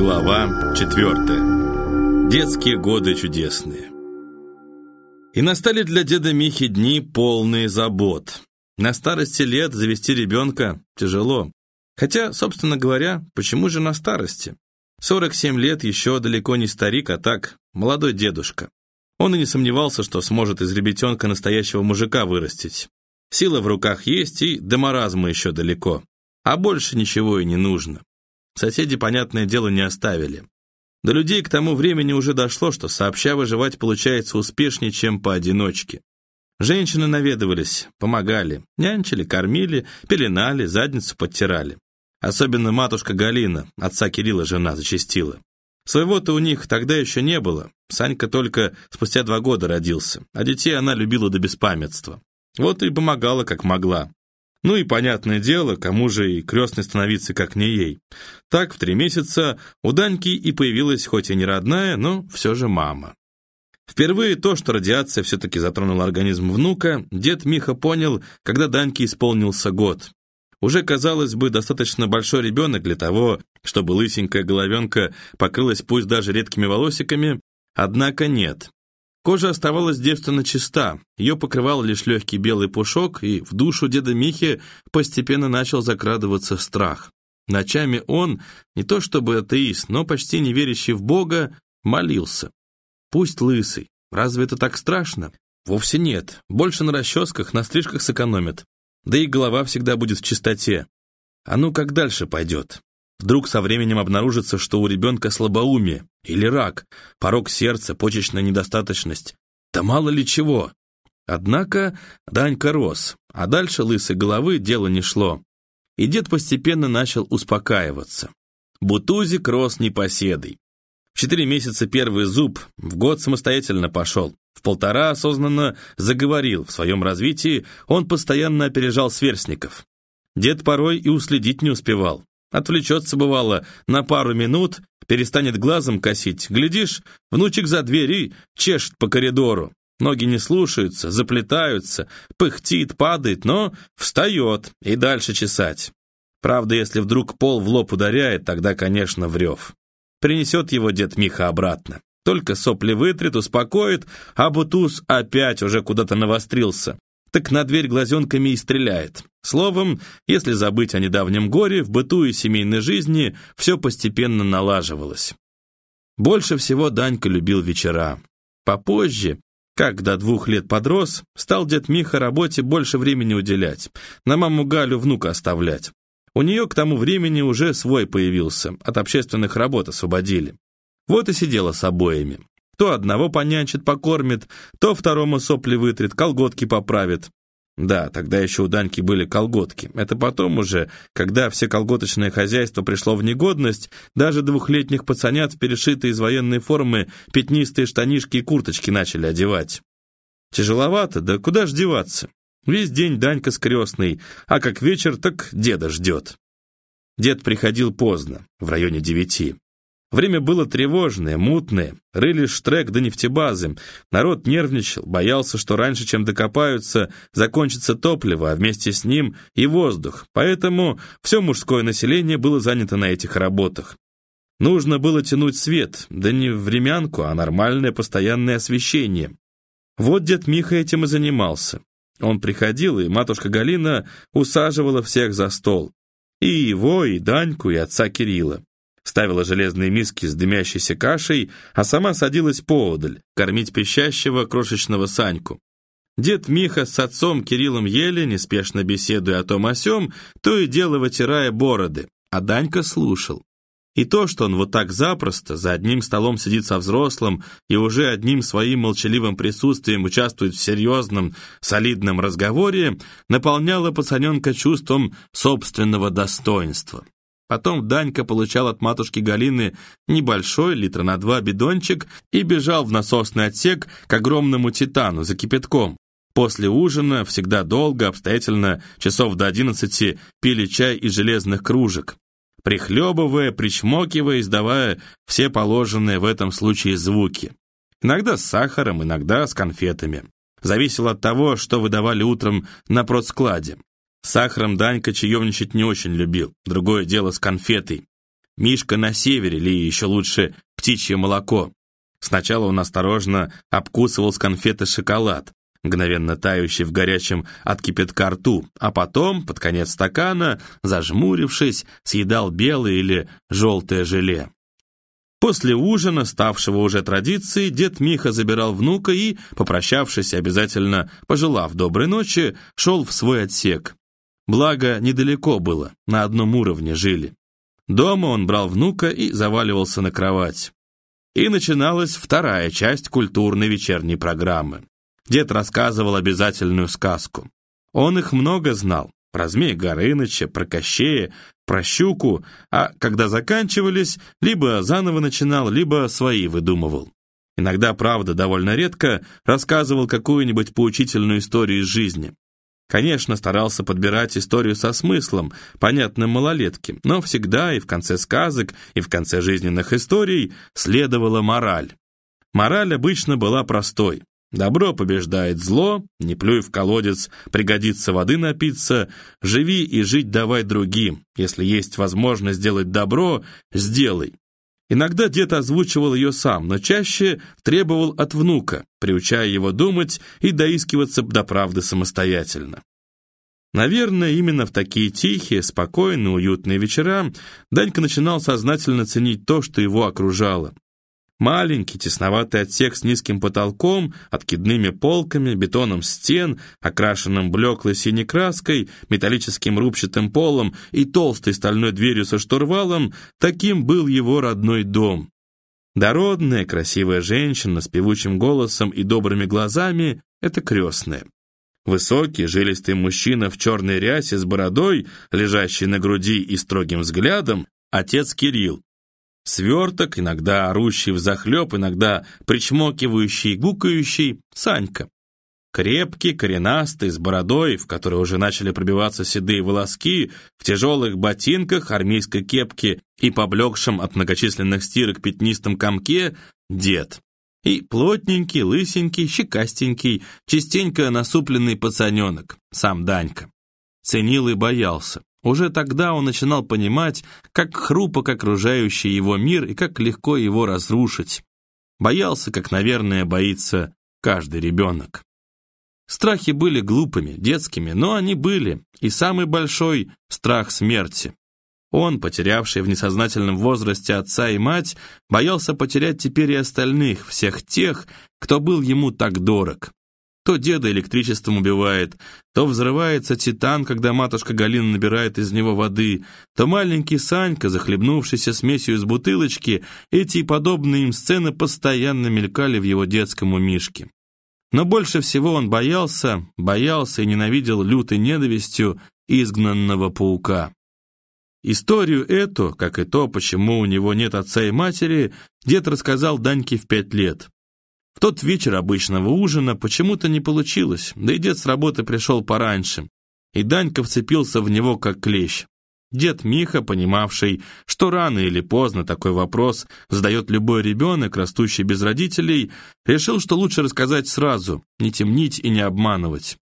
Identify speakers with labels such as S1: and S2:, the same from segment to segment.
S1: Глава четвертая. Детские годы чудесные. И настали для деда Михи дни полные забот. На старости лет завести ребенка тяжело. Хотя, собственно говоря, почему же на старости? 47 лет еще далеко не старик, а так, молодой дедушка. Он и не сомневался, что сможет из ребятенка настоящего мужика вырастить. Сила в руках есть, и до маразма еще далеко. А больше ничего и не нужно. Соседи, понятное дело, не оставили. До людей к тому времени уже дошло, что сообща выживать получается успешнее, чем поодиночке. Женщины наведывались, помогали, нянчили, кормили, пеленали, задницу подтирали. Особенно матушка Галина, отца Кирилла жена, зачастила. Своего-то у них тогда еще не было. Санька только спустя два года родился, а детей она любила до беспамятства. Вот и помогала, как могла. Ну и понятное дело, кому же и крестной становиться, как не ей. Так в три месяца у Даньки и появилась хоть и не родная, но все же мама. Впервые то, что радиация все-таки затронула организм внука, дед Миха понял, когда Даньке исполнился год. Уже, казалось бы, достаточно большой ребенок для того, чтобы лысенькая головенка покрылась пусть даже редкими волосиками, однако нет. Кожа оставалась девственно чиста, ее покрывал лишь легкий белый пушок, и в душу деда Михи постепенно начал закрадываться страх. Ночами он, не то чтобы атеист, но почти не верящий в Бога, молился. Пусть лысый. Разве это так страшно? Вовсе нет. Больше на расческах, на стрижках сэкономят. Да и голова всегда будет в чистоте. А ну как дальше пойдет? Вдруг со временем обнаружится, что у ребенка слабоумие или рак, порог сердца, почечная недостаточность. Да мало ли чего. Однако Данька рос, а дальше лысой головы дело не шло. И дед постепенно начал успокаиваться. Бутузик рос непоседой. В четыре месяца первый зуб, в год самостоятельно пошел. В полтора осознанно заговорил. В своем развитии он постоянно опережал сверстников. Дед порой и уследить не успевал. Отвлечется, бывало, на пару минут, перестанет глазом косить. Глядишь, внучек за дверь и чешет по коридору. Ноги не слушаются, заплетаются, пыхтит, падает, но встает и дальше чесать. Правда, если вдруг пол в лоб ударяет, тогда, конечно, врев. Принесет его дед Миха обратно. Только сопли вытрет, успокоит, а Бутуз опять уже куда-то навострился так на дверь глазенками и стреляет. Словом, если забыть о недавнем горе, в быту и семейной жизни все постепенно налаживалось. Больше всего Данька любил вечера. Попозже, как до двух лет подрос, стал дед Миха работе больше времени уделять, на маму Галю внука оставлять. У нее к тому времени уже свой появился, от общественных работ освободили. Вот и сидела с обоими. То одного понянчит, покормит, то второму сопли вытрет, колготки поправит. Да, тогда еще у Даньки были колготки. Это потом уже, когда все колготочное хозяйство пришло в негодность, даже двухлетних пацанят перешитые из военной формы пятнистые штанишки и курточки начали одевать. Тяжеловато, да куда ж деваться? Весь день Данька скрестный, а как вечер, так деда ждет. Дед приходил поздно, в районе девяти. Время было тревожное, мутное, рыли штрек до нефтебазы. Народ нервничал, боялся, что раньше, чем докопаются, закончится топливо, а вместе с ним и воздух. Поэтому все мужское население было занято на этих работах. Нужно было тянуть свет, да не времянку, а нормальное постоянное освещение. Вот дед Миха этим и занимался. Он приходил, и матушка Галина усаживала всех за стол. И его, и Даньку, и отца Кирилла ставила железные миски с дымящейся кашей, а сама садилась поодаль, кормить пищащего крошечного Саньку. Дед Миха с отцом Кириллом ели, неспешно беседуя о том о сём, то и дело вытирая бороды, а Данька слушал. И то, что он вот так запросто за одним столом сидит со взрослым и уже одним своим молчаливым присутствием участвует в серьезном, солидном разговоре, наполняло пацаненка чувством собственного достоинства. Потом Данька получал от матушки Галины небольшой, литра на два, бидончик и бежал в насосный отсек к огромному титану за кипятком. После ужина, всегда долго, обстоятельно, часов до одиннадцати, пили чай из железных кружек, прихлебывая, причмокивая, издавая все положенные в этом случае звуки. Иногда с сахаром, иногда с конфетами. Зависело от того, что выдавали утром на продскладе. Сахаром Данька чаевничать не очень любил. Другое дело с конфетой. Мишка на севере, или еще лучше птичье молоко. Сначала он осторожно обкусывал с конфеты шоколад, мгновенно тающий в горячем от кипятка рту, а потом, под конец стакана, зажмурившись, съедал белое или желтое желе. После ужина, ставшего уже традицией, дед Миха забирал внука и, попрощавшись обязательно пожелав доброй ночи, шел в свой отсек. Благо, недалеко было, на одном уровне жили. Дома он брал внука и заваливался на кровать. И начиналась вторая часть культурной вечерней программы. Дед рассказывал обязательную сказку. Он их много знал, про Змея Горыныча, про Кощея, про Щуку, а когда заканчивались, либо заново начинал, либо свои выдумывал. Иногда, правда, довольно редко, рассказывал какую-нибудь поучительную историю из жизни. Конечно, старался подбирать историю со смыслом, понятным малолетке, но всегда и в конце сказок, и в конце жизненных историй следовала мораль. Мораль обычно была простой. Добро побеждает зло, не плюй в колодец, пригодится воды напиться, живи и жить давай другим. Если есть возможность сделать добро, сделай. Иногда дед озвучивал ее сам, но чаще требовал от внука, приучая его думать и доискиваться до правды самостоятельно. Наверное, именно в такие тихие, спокойные, уютные вечера Данька начинал сознательно ценить то, что его окружало. Маленький, тесноватый отсек с низким потолком, откидными полками, бетоном стен, окрашенным блеклой синей краской, металлическим рубчатым полом и толстой стальной дверью со штурвалом, таким был его родной дом. Дородная, красивая женщина с певучим голосом и добрыми глазами — это крестная. Высокий, жилистый мужчина в черной рясе с бородой, лежащий на груди и строгим взглядом, отец Кирилл, Сверток, иногда орущий взахлеб, иногда причмокивающий, гукающий, Санька. Крепкий, коренастый, с бородой, в которой уже начали пробиваться седые волоски, в тяжелых ботинках, армейской кепке и поблекшем от многочисленных стирок пятнистом комке дед. И плотненький, лысенький, щекастенький, частенько насупленный пацаненок, сам Данька. Ценил и боялся. Уже тогда он начинал понимать, как хрупок окружающий его мир и как легко его разрушить. Боялся, как, наверное, боится каждый ребенок. Страхи были глупыми, детскими, но они были, и самый большой — страх смерти. Он, потерявший в несознательном возрасте отца и мать, боялся потерять теперь и остальных, всех тех, кто был ему так дорог. То деда электричеством убивает, то взрывается титан, когда матушка Галина набирает из него воды, то маленький Санька, захлебнувшийся смесью из бутылочки, эти и подобные им сцены постоянно мелькали в его детском умишке. Но больше всего он боялся, боялся и ненавидел лютой ненавистью изгнанного паука. Историю эту, как и то, почему у него нет отца и матери, дед рассказал Даньке в пять лет. В тот вечер обычного ужина почему-то не получилось, да и дед с работы пришел пораньше, и Данька вцепился в него как клещ. Дед Миха, понимавший, что рано или поздно такой вопрос задает любой ребенок, растущий без родителей, решил, что лучше рассказать сразу, не темнить и не обманывать.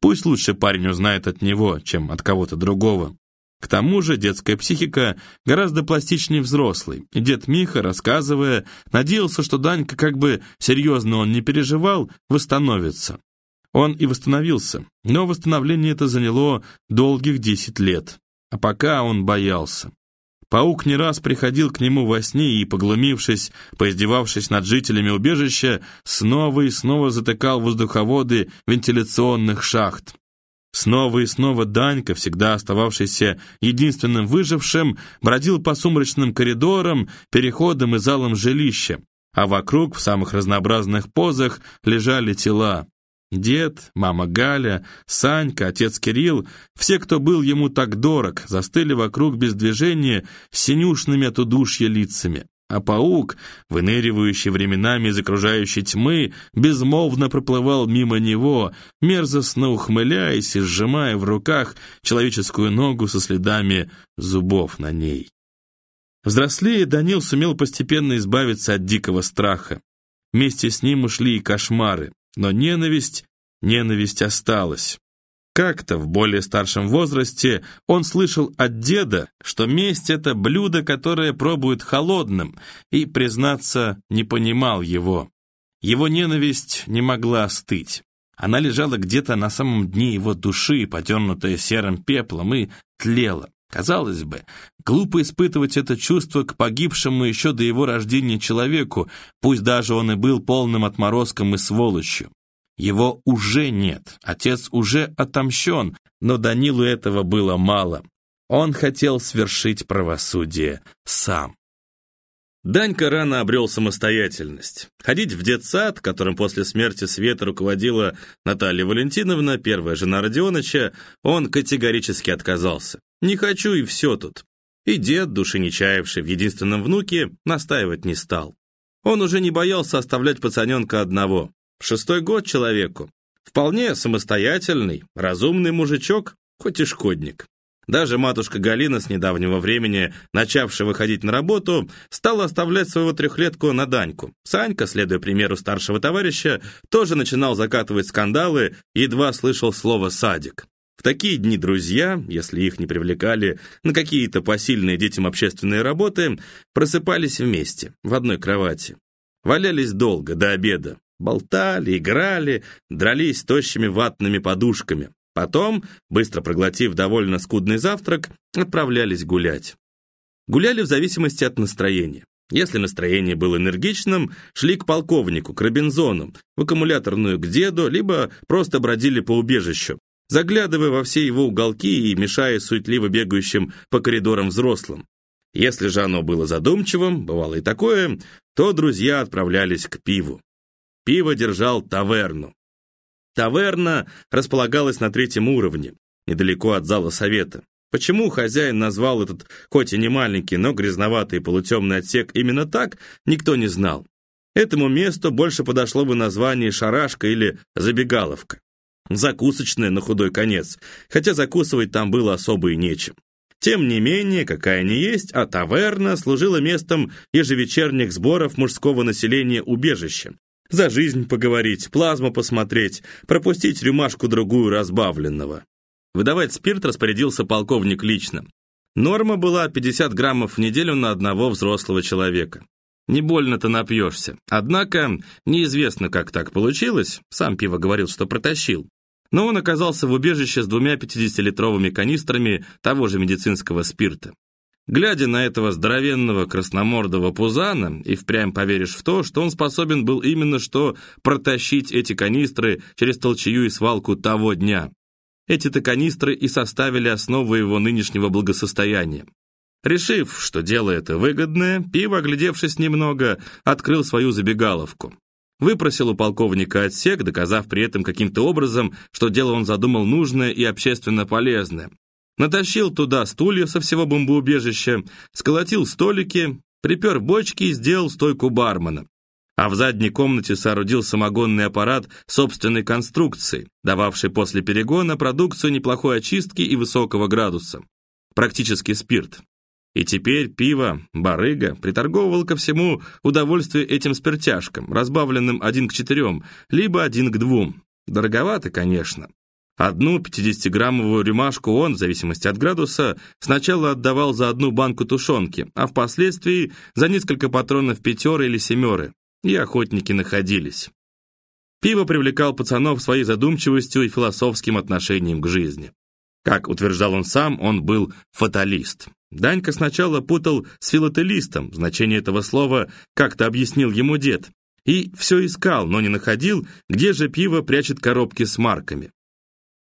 S1: Пусть лучше парень узнает от него, чем от кого-то другого. К тому же детская психика гораздо пластичнее взрослой, дед Миха, рассказывая, надеялся, что Данька, как бы серьезно он не переживал, восстановится. Он и восстановился, но восстановление это заняло долгих десять лет. А пока он боялся. Паук не раз приходил к нему во сне и, поглумившись, поиздевавшись над жителями убежища, снова и снова затыкал воздуховоды вентиляционных шахт. Снова и снова Данька, всегда остававшийся единственным выжившим, бродил по сумрачным коридорам, переходам и залам жилища, а вокруг в самых разнообразных позах лежали тела. Дед, мама Галя, Санька, отец Кирилл, все, кто был ему так дорог, застыли вокруг без движения с синюшными от удушья лицами а паук, выныривающий временами из окружающей тьмы, безмолвно проплывал мимо него, мерзостно ухмыляясь и сжимая в руках человеческую ногу со следами зубов на ней. Взрослее Данил сумел постепенно избавиться от дикого страха. Вместе с ним ушли и кошмары, но ненависть, ненависть осталась. Как-то в более старшем возрасте он слышал от деда, что месть — это блюдо, которое пробует холодным, и, признаться, не понимал его. Его ненависть не могла остыть. Она лежала где-то на самом дне его души, потемнутая серым пеплом, и тлела. Казалось бы, глупо испытывать это чувство к погибшему еще до его рождения человеку, пусть даже он и был полным отморозком и сволочью. Его уже нет, отец уже отомщен, но Данилу этого было мало. Он хотел свершить правосудие сам. Данька рано обрел самостоятельность. Ходить в детсад, которым после смерти Света руководила Наталья Валентиновна, первая жена Родионыча, он категорически отказался. «Не хочу и все тут». И дед, души не чаявший в единственном внуке, настаивать не стал. Он уже не боялся оставлять пацаненка одного. Шестой год человеку. Вполне самостоятельный, разумный мужичок, хоть и шкодник. Даже матушка Галина с недавнего времени, начавшая выходить на работу, стала оставлять своего трехлетку на Даньку. Санька, следуя примеру старшего товарища, тоже начинал закатывать скандалы, едва слышал слово «садик». В такие дни друзья, если их не привлекали на какие-то посильные детям общественные работы, просыпались вместе, в одной кровати. Валялись долго, до обеда, Болтали, играли, дрались тощими ватными подушками. Потом, быстро проглотив довольно скудный завтрак, отправлялись гулять. Гуляли в зависимости от настроения. Если настроение было энергичным, шли к полковнику, к Робинзону, в аккумуляторную к деду, либо просто бродили по убежищу, заглядывая во все его уголки и мешая суетливо бегающим по коридорам взрослым. Если же оно было задумчивым, бывало и такое, то друзья отправлялись к пиву. Пиво держал таверну. Таверна располагалась на третьем уровне, недалеко от зала совета. Почему хозяин назвал этот, хоть и не маленький, но грязноватый полутемный отсек именно так, никто не знал. Этому месту больше подошло бы название «шарашка» или «забегаловка». Закусочная на худой конец, хотя закусывать там было особо и нечем. Тем не менее, какая ни есть, а таверна служила местом ежевечерних сборов мужского населения убежища, за жизнь поговорить, плазму посмотреть, пропустить рюмашку-другую разбавленного. Выдавать спирт распорядился полковник лично. Норма была 50 граммов в неделю на одного взрослого человека. Не больно-то напьешься. Однако, неизвестно, как так получилось, сам пиво говорил, что протащил. Но он оказался в убежище с двумя 50-литровыми канистрами того же медицинского спирта. Глядя на этого здоровенного красномордого пузана, и впрямь поверишь в то, что он способен был именно что протащить эти канистры через толчую и свалку того дня. Эти-то канистры и составили основу его нынешнего благосостояния. Решив, что дело это выгодное, Пиво, оглядевшись немного, открыл свою забегаловку. Выпросил у полковника отсек, доказав при этом каким-то образом, что дело он задумал нужное и общественно полезное, Натащил туда стулья со всего бомбоубежища, сколотил столики, припер бочки и сделал стойку бармена. А в задней комнате соорудил самогонный аппарат собственной конструкции, дававший после перегона продукцию неплохой очистки и высокого градуса. Практически спирт. И теперь пиво, барыга, приторговывал ко всему удовольствие этим спиртяшкам, разбавленным один к четырем, либо один к двум. Дороговато, конечно. Одну 50-граммовую рюмашку он, в зависимости от градуса, сначала отдавал за одну банку тушенки, а впоследствии за несколько патронов пятеры или семеры. И охотники находились. Пиво привлекал пацанов своей задумчивостью и философским отношением к жизни. Как утверждал он сам, он был фаталист. Данька сначала путал с филателистом, значение этого слова как-то объяснил ему дед, и все искал, но не находил, где же пиво прячет коробки с марками.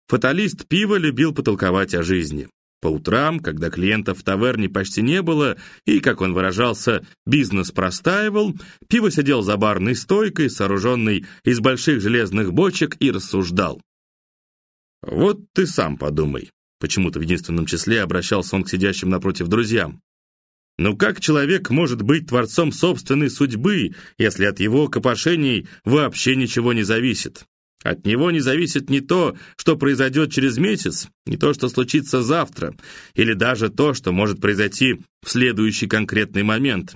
S1: Фаталист пива любил потолковать о жизни. По утрам, когда клиентов в таверне почти не было, и, как он выражался, бизнес простаивал, пиво сидел за барной стойкой, сооруженной из больших железных бочек, и рассуждал. «Вот ты сам подумай», — почему-то в единственном числе обращался он к сидящим напротив друзьям. «Ну как человек может быть творцом собственной судьбы, если от его копошений вообще ничего не зависит? От него не зависит ни то, что произойдет через месяц, ни то, что случится завтра, или даже то, что может произойти в следующий конкретный момент.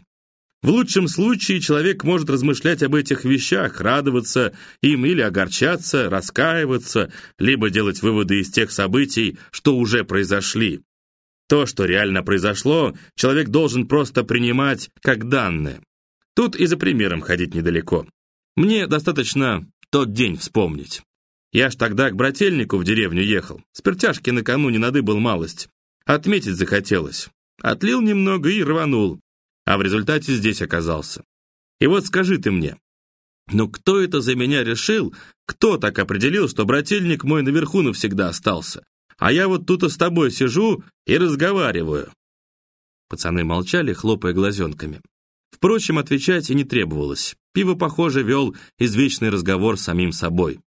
S1: В лучшем случае человек может размышлять об этих вещах, радоваться им или огорчаться, раскаиваться, либо делать выводы из тех событий, что уже произошли. То, что реально произошло, человек должен просто принимать как данное. Тут и за примером ходить недалеко. Мне достаточно тот день вспомнить. Я ж тогда к брательнику в деревню ехал. Спиртяшки накануне надыбал малость. Отметить захотелось. Отлил немного и рванул а в результате здесь оказался. И вот скажи ты мне, ну кто это за меня решил, кто так определил, что брательник мой наверху навсегда остался? А я вот тут с тобой сижу и разговариваю». Пацаны молчали, хлопая глазенками. Впрочем, отвечать и не требовалось. Пиво, похоже, вел извечный разговор с самим собой.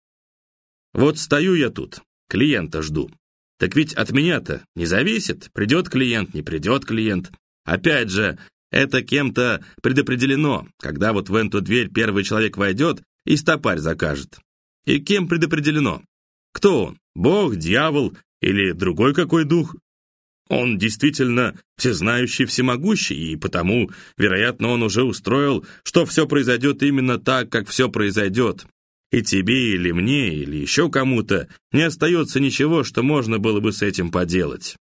S1: «Вот стою я тут, клиента жду. Так ведь от меня-то не зависит, придет клиент, не придет клиент. Опять же, это кем-то предопределено, когда вот в эту дверь первый человек войдет и стопарь закажет. И кем предопределено? Кто он? Бог, дьявол или другой какой дух? Он действительно всезнающий, всемогущий, и потому, вероятно, он уже устроил, что все произойдет именно так, как все произойдет. И тебе, или мне, или еще кому-то не остается ничего, что можно было бы с этим поделать.